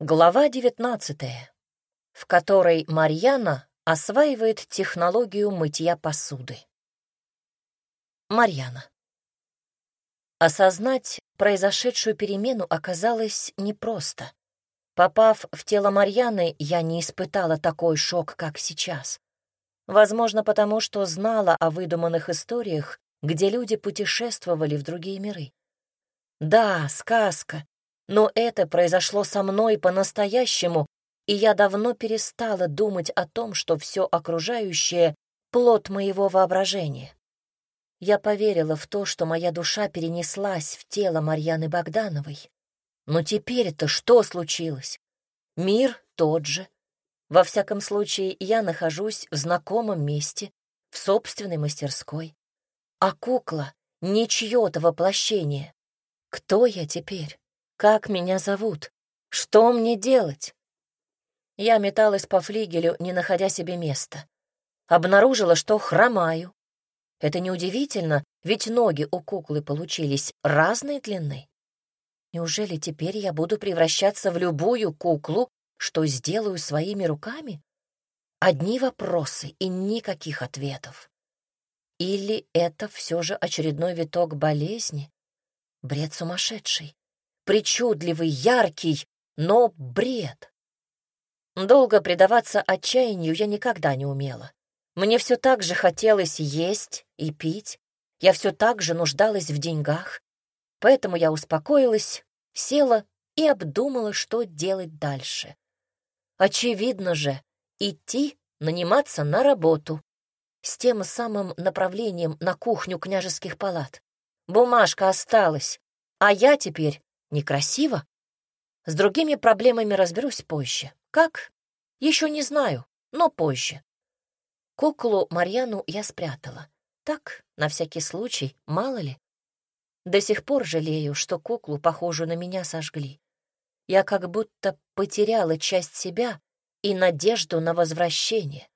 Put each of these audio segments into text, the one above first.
Глава 19, в которой Марьяна осваивает технологию мытья посуды. Марьяна. Осознать произошедшую перемену оказалось непросто. Попав в тело Марьяны, я не испытала такой шок, как сейчас. Возможно, потому что знала о выдуманных историях, где люди путешествовали в другие миры. Да, сказка, но это произошло со мной по-настоящему, и я давно перестала думать о том, что все окружающее — плод моего воображения. Я поверила в то, что моя душа перенеслась в тело Марьяны Богдановой. Но теперь-то что случилось? Мир тот же. Во всяком случае, я нахожусь в знакомом месте, в собственной мастерской. А кукла — не чье-то воплощение. Кто я теперь? Как меня зовут? Что мне делать? Я металась по флигелю, не находя себе места. Обнаружила, что хромаю. Это неудивительно, ведь ноги у куклы получились разной длины. Неужели теперь я буду превращаться в любую куклу, что сделаю своими руками? Одни вопросы и никаких ответов. Или это все же очередной виток болезни? Бред сумасшедший причудливый, яркий, но бред. Долго предаваться отчаянию я никогда не умела. Мне все так же хотелось есть и пить, я все так же нуждалась в деньгах, поэтому я успокоилась, села и обдумала, что делать дальше. Очевидно же, идти, наниматься на работу с тем самым направлением на кухню княжеских палат. Бумажка осталась, а я теперь Некрасиво? С другими проблемами разберусь позже. Как? Еще не знаю, но позже. Куклу Марьяну я спрятала. Так, на всякий случай, мало ли. До сих пор жалею, что куклу, похожую на меня, сожгли. Я как будто потеряла часть себя и надежду на возвращение.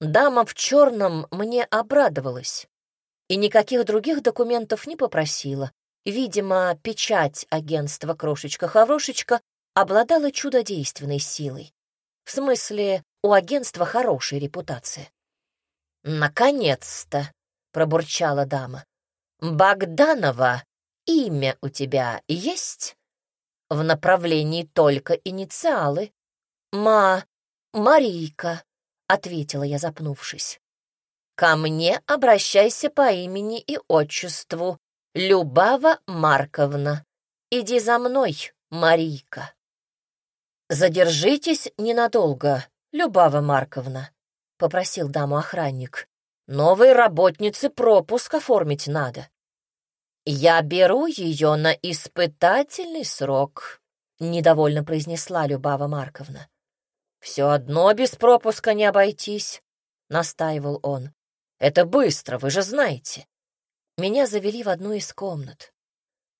Дама в черном мне обрадовалась и никаких других документов не попросила, Видимо, печать агентства «Крошечка-хорошечка» обладала чудодейственной силой. В смысле, у агентства хорошая репутация. «Наконец-то!» — пробурчала дама. «Богданова, имя у тебя есть?» «В направлении только инициалы». «Ма... Марийка», — ответила я, запнувшись. «Ко мне обращайся по имени и отчеству, Любава Марковна, иди за мной, Марийка. Задержитесь ненадолго, Любава Марковна, попросил даму охранник. Новой работнице пропуск оформить надо. Я беру ее на испытательный срок, недовольно произнесла Любава Марковна. Все одно без пропуска не обойтись, настаивал он. Это быстро, вы же знаете. Меня завели в одну из комнат.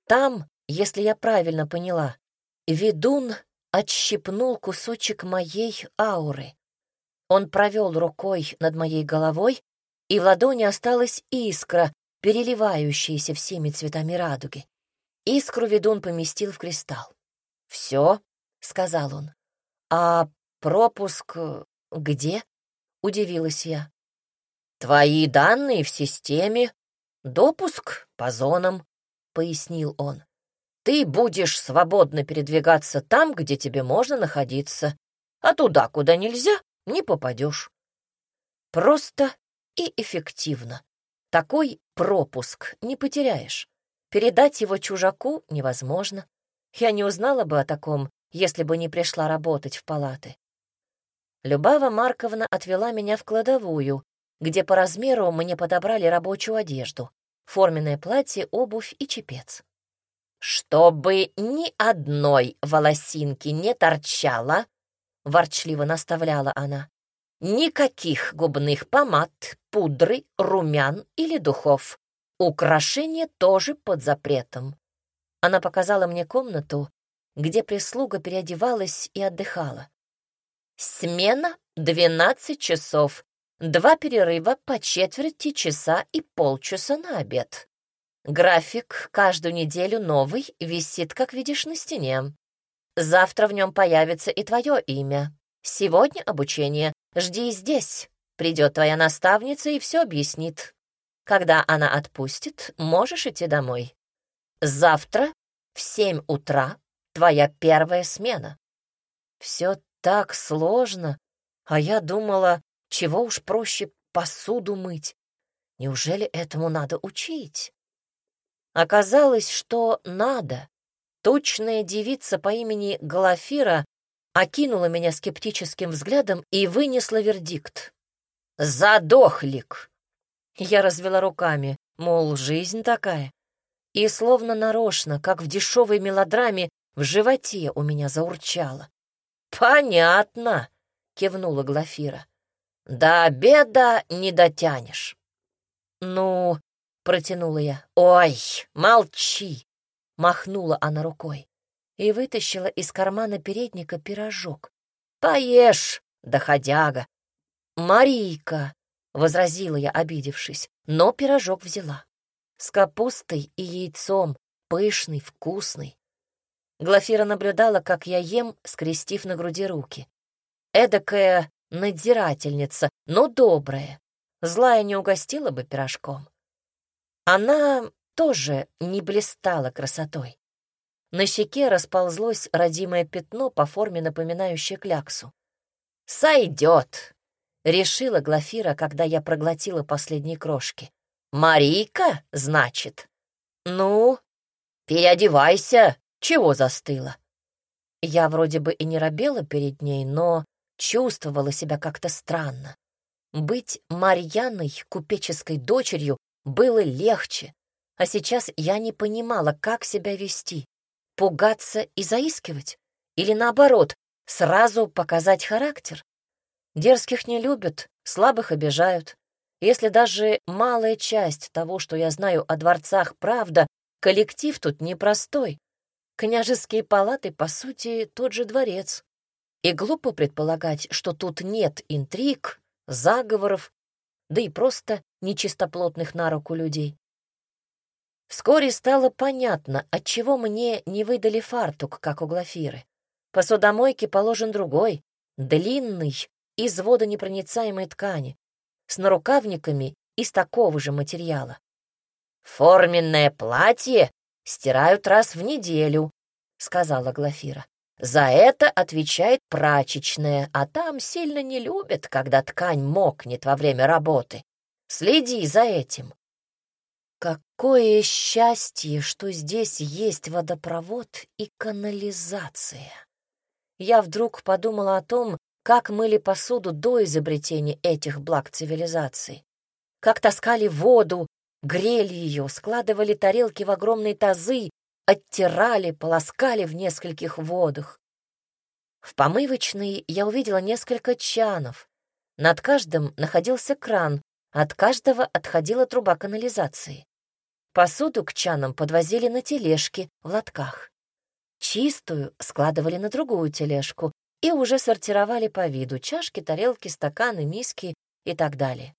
Там, если я правильно поняла, ведун отщипнул кусочек моей ауры. Он провел рукой над моей головой, и в ладони осталась искра, переливающаяся всеми цветами радуги. Искру ведун поместил в кристалл. «Все», — сказал он. «А пропуск где?» — удивилась я. «Твои данные в системе «Допуск по зонам», — пояснил он. «Ты будешь свободно передвигаться там, где тебе можно находиться, а туда, куда нельзя, не попадешь». Просто и эффективно. Такой пропуск не потеряешь. Передать его чужаку невозможно. Я не узнала бы о таком, если бы не пришла работать в палаты. Любава Марковна отвела меня в кладовую, где по размеру мне подобрали рабочую одежду, форменное платье, обувь и чепец. «Чтобы ни одной волосинки не торчало», — ворчливо наставляла она, «никаких губных помад, пудры, румян или духов. Украшения тоже под запретом». Она показала мне комнату, где прислуга переодевалась и отдыхала. «Смена — двенадцать часов, Два перерыва по четверти часа и полчаса на обед. График каждую неделю новый, висит, как видишь, на стене. Завтра в нем появится и твое имя. Сегодня обучение. Жди здесь. Придет твоя наставница и все объяснит. Когда она отпустит, можешь идти домой. Завтра в семь утра твоя первая смена. Все так сложно, а я думала, чего уж проще посуду мыть. Неужели этому надо учить? Оказалось, что надо. Тучная девица по имени Галафира окинула меня скептическим взглядом и вынесла вердикт. «Задохлик!» Я развела руками, мол, жизнь такая. И словно нарочно, как в дешевой мелодраме, в животе у меня заурчало. «Понятно», — кивнула Глафира. «До обеда не дотянешь». «Ну», — протянула я. «Ой, молчи!» Махнула она рукой и вытащила из кармана передника пирожок. «Поешь, доходяга!» «Марийка!» — возразила я, обидевшись, но пирожок взяла. С капустой и яйцом, пышный, вкусный. Глафира наблюдала, как я ем, скрестив на груди руки. Эдакая надзирательница, но добрая. Злая не угостила бы пирожком. Она тоже не блистала красотой. На щеке расползлось родимое пятно по форме, напоминающее кляксу. «Сойдет!» — решила Глафира, когда я проглотила последние крошки. «Марийка, значит?» «Ну, переодевайся, чего застыла?» Я вроде бы и не робела перед ней, но чувствовала себя как-то странно. Быть Марьяной, купеческой дочерью, было легче, а сейчас я не понимала, как себя вести. Пугаться и заискивать? Или наоборот, сразу показать характер? Дерзких не любят, слабых обижают. Если даже малая часть того, что я знаю о дворцах, правда, коллектив тут непростой. Княжеские палаты, по сути, тот же дворец. И глупо предполагать, что тут нет интриг, заговоров, да и просто нечистоплотных на руку людей. Вскоре стало понятно, отчего мне не выдали фартук, как у Глафиры. Посудомойке положен другой, длинный, из водонепроницаемой ткани, с нарукавниками из такого же материала. «Форменное платье стирают раз в неделю», — сказала Глафира. «За это отвечает прачечная, а там сильно не любят, когда ткань мокнет во время работы. Следи за этим». Какое счастье, что здесь есть водопровод и канализация. Я вдруг подумала о том, как мыли посуду до изобретения этих благ цивилизации, как таскали воду, грели ее, складывали тарелки в огромные тазы, оттирали, полоскали в нескольких водах. В помывочной я увидела несколько чанов. Над каждым находился кран, от каждого отходила труба канализации. Посуду к чанам подвозили на тележке в лотках. Чистую складывали на другую тележку и уже сортировали по виду чашки, тарелки, стаканы, миски и так далее.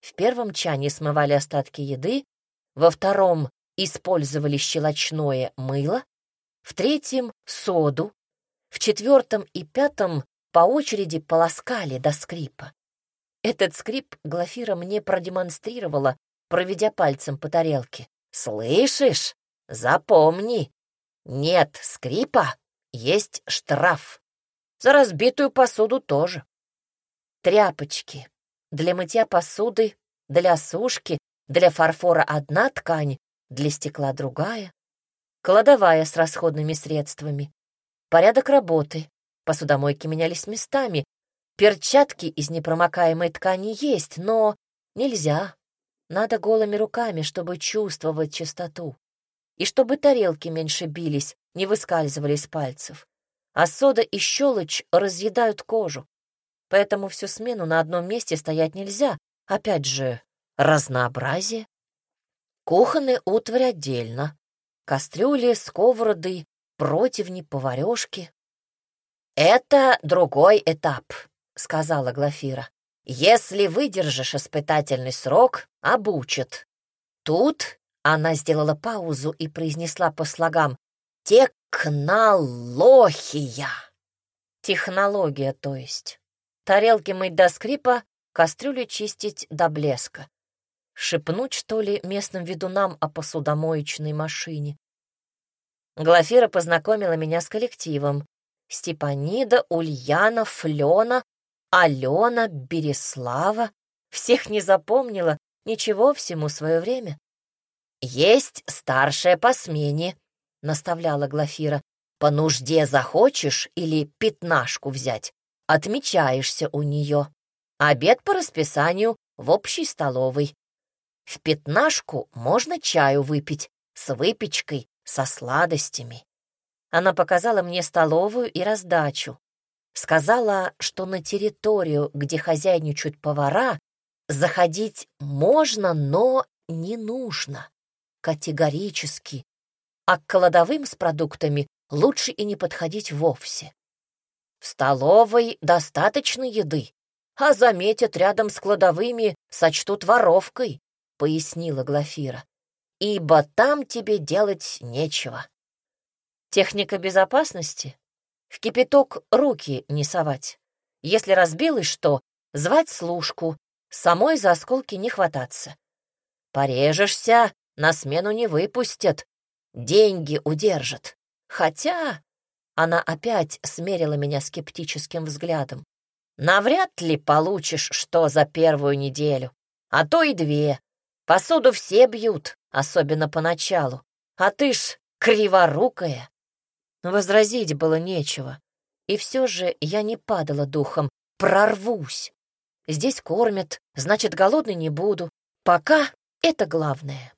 В первом чане смывали остатки еды, во втором использовали щелочное мыло, в третьем — соду, в четвертом и пятом по очереди полоскали до скрипа. Этот скрип Глафира мне продемонстрировала, проведя пальцем по тарелке. «Слышишь? Запомни, нет скрипа, есть штраф. За разбитую посуду тоже. Тряпочки. Для мытья посуды, для сушки, для фарфора одна ткань, для стекла другая. Кладовая с расходными средствами. Порядок работы. Посудомойки менялись местами. Перчатки из непромокаемой ткани есть, но нельзя надо голыми руками, чтобы чувствовать чистоту. И чтобы тарелки меньше бились, не выскальзывали из пальцев. А сода и щелочь разъедают кожу. Поэтому всю смену на одном месте стоять нельзя. Опять же, разнообразие. Кухонный утварь отдельно. Кастрюли, сковороды, противни, поварёшки. «Это другой этап», — сказала Глафира. Если выдержишь испытательный срок, обучат. Тут она сделала паузу и произнесла по слогам Технология. Технология, то есть. Тарелки мыть до скрипа, кастрюли чистить до блеска. Шепнуть, что ли, местным ведунам о посудомоечной машине. Глафира познакомила меня с коллективом. Степанида, Ульяна, Флена, Алена, Береслава. Всех не запомнила, ничего всему свое время. «Есть старшая по смене», — наставляла Глафира. «По нужде захочешь или пятнашку взять, отмечаешься у нее. Обед по расписанию в общей столовой. В пятнашку можно чаю выпить с выпечкой, со сладостями. Она показала мне столовую и раздачу. Сказала, что на территорию, где хозяйничают повара, заходить можно, но не нужно. Категорически. А к кладовым с продуктами лучше и не подходить вовсе. В столовой достаточно еды, а заметят рядом с кладовыми, сочтут воровкой, пояснила Глафира. Ибо там тебе делать нечего. Техника безопасности? В кипяток руки не совать. Если разбилось что, звать служку, самой за осколки не хвататься. Порежешься, на смену не выпустят, деньги удержат. Хотя она опять смерила меня скептическим взглядом. Навряд ли получишь что за первую неделю, а то и две. Посуду все бьют, особенно поначалу. А ты ж криворукая. Возразить было нечего. И все же я не падала духом. Прорвусь. Здесь кормят, значит, голодной не буду. Пока это главное.